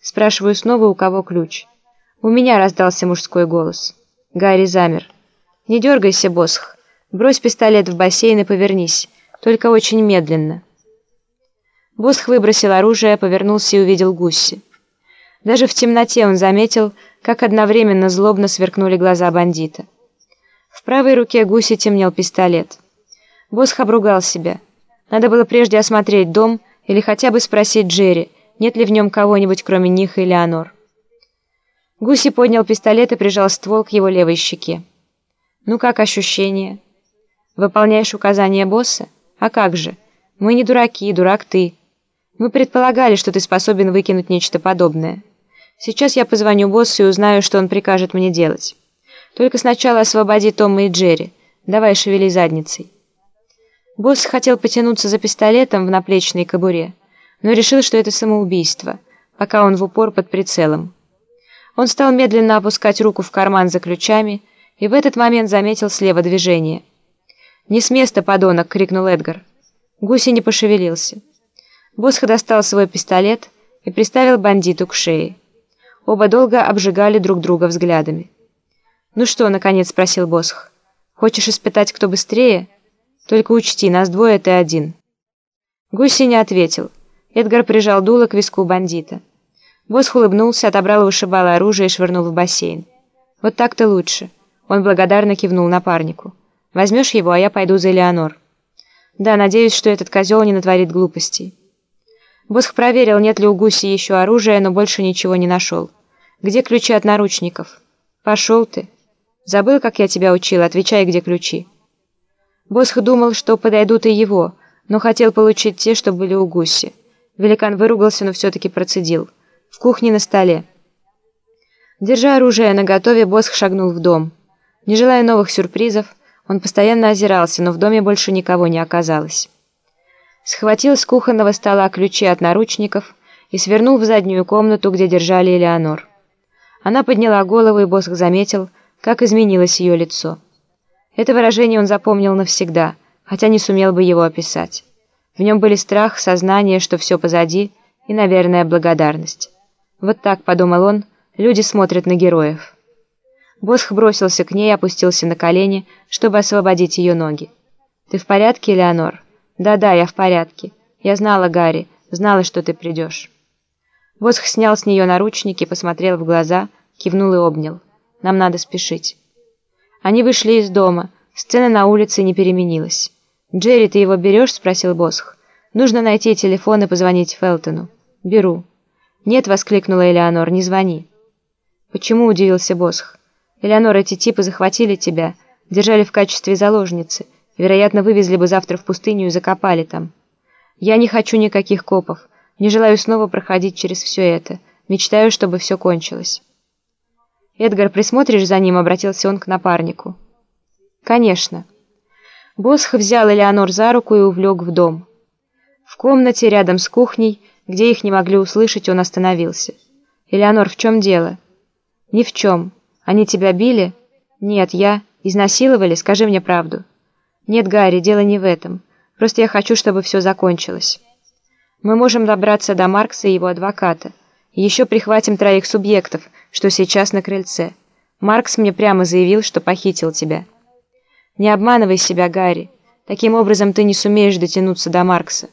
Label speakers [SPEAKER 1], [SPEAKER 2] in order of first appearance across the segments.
[SPEAKER 1] Спрашиваю снова, у кого ключ. «У меня», — раздался мужской голос. Гарри замер. «Не дергайся, Босх. Брось пистолет в бассейн и повернись. Только очень медленно». Босх выбросил оружие, повернулся и увидел Гусси. Даже в темноте он заметил, как одновременно злобно сверкнули глаза бандита. В правой руке Гуси темнел пистолет. Босх обругал себя. Надо было прежде осмотреть дом или хотя бы спросить Джерри, нет ли в нем кого-нибудь, кроме них и Леонор. Гуси поднял пистолет и прижал ствол к его левой щеке. «Ну как ощущение?» «Выполняешь указания босса? А как же? Мы не дураки, дурак ты. Мы предполагали, что ты способен выкинуть нечто подобное. Сейчас я позвоню боссу и узнаю, что он прикажет мне делать. Только сначала освободи Тома и Джерри. Давай шевели задницей». Босс хотел потянуться за пистолетом в наплечной кобуре, но решил, что это самоубийство, пока он в упор под прицелом. Он стал медленно опускать руку в карман за ключами и в этот момент заметил слева движение. «Не с места, подонок!» — крикнул Эдгар. Гуси не пошевелился. Босх достал свой пистолет и приставил бандиту к шее. Оба долго обжигали друг друга взглядами. «Ну что?» — наконец спросил Босх. «Хочешь испытать, кто быстрее? Только учти, нас двое, ты один». Гуси не ответил. Эдгар прижал дуло к виску бандита. Босх улыбнулся, отобрал у вышибала оружие и швырнул в бассейн. «Вот так-то лучше». Он благодарно кивнул напарнику. «Возьмешь его, а я пойду за Элеонор». «Да, надеюсь, что этот козел не натворит глупостей». Босх проверил, нет ли у Гуси еще оружия, но больше ничего не нашел. «Где ключи от наручников?» «Пошел ты». «Забыл, как я тебя учил? Отвечай, где ключи». Босх думал, что подойдут и его, но хотел получить те, что были у Гуси. Великан выругался, но все-таки процедил в кухне на столе. Держа оружие наготове, Босх шагнул в дом. Не желая новых сюрпризов, он постоянно озирался, но в доме больше никого не оказалось. Схватил с кухонного стола ключи от наручников и свернул в заднюю комнату, где держали Элеонор. Она подняла голову, и Босх заметил, как изменилось ее лицо. Это выражение он запомнил навсегда, хотя не сумел бы его описать. В нем были страх, сознание, что все позади, и, наверное, благодарность. Вот так, подумал он, люди смотрят на героев. Босх бросился к ней и опустился на колени, чтобы освободить ее ноги. «Ты в порядке, Леонор?» «Да-да, я в порядке. Я знала, Гарри, знала, что ты придешь». Босх снял с нее наручники, посмотрел в глаза, кивнул и обнял. «Нам надо спешить». Они вышли из дома. Сцена на улице не переменилась. «Джерри, ты его берешь?» — спросил Босх. «Нужно найти телефон и позвонить Фелтону». «Беру». «Нет», — воскликнула Элеонор, — «не звони». «Почему?» — удивился Босх. «Элеонор, эти типы захватили тебя, держали в качестве заложницы, вероятно, вывезли бы завтра в пустыню и закопали там. Я не хочу никаких копов, не желаю снова проходить через все это, мечтаю, чтобы все кончилось». «Эдгар, присмотришь за ним?» — обратился он к напарнику. «Конечно». Босх взял Элеонор за руку и увлек в дом. В комнате рядом с кухней где их не могли услышать, он остановился. «Элеонор, в чем дело?» «Ни в чем. Они тебя били?» «Нет, я. Изнасиловали? Скажи мне правду». «Нет, Гарри, дело не в этом. Просто я хочу, чтобы все закончилось. Мы можем добраться до Маркса и его адвоката. И еще прихватим троих субъектов, что сейчас на крыльце. Маркс мне прямо заявил, что похитил тебя». «Не обманывай себя, Гарри. Таким образом ты не сумеешь дотянуться до Маркса.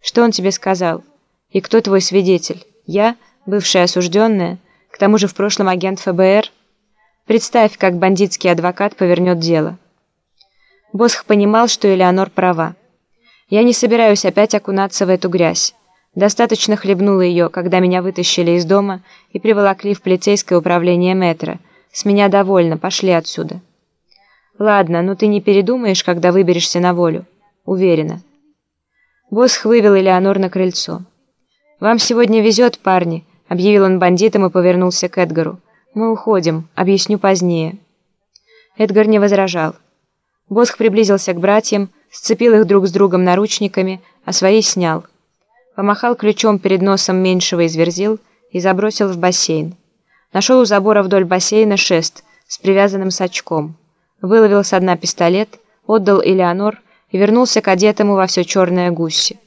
[SPEAKER 1] Что он тебе сказал?» «И кто твой свидетель? Я, бывшая осужденная, к тому же в прошлом агент ФБР? Представь, как бандитский адвокат повернет дело». Босх понимал, что Элеонор права. «Я не собираюсь опять окунаться в эту грязь. Достаточно хлебнула ее, когда меня вытащили из дома и приволокли в полицейское управление метро. С меня довольно, пошли отсюда». «Ладно, но ты не передумаешь, когда выберешься на волю?» «Уверена». Босх вывел Элеонор на крыльцо. «Вам сегодня везет, парни», — объявил он бандитам и повернулся к Эдгару. «Мы уходим, объясню позднее». Эдгар не возражал. Босх приблизился к братьям, сцепил их друг с другом наручниками, а свои снял. Помахал ключом перед носом меньшего из верзил и забросил в бассейн. Нашел у забора вдоль бассейна шест с привязанным сачком. Выловил с дна пистолет, отдал Элеонор и вернулся к одетому во все черное гуще.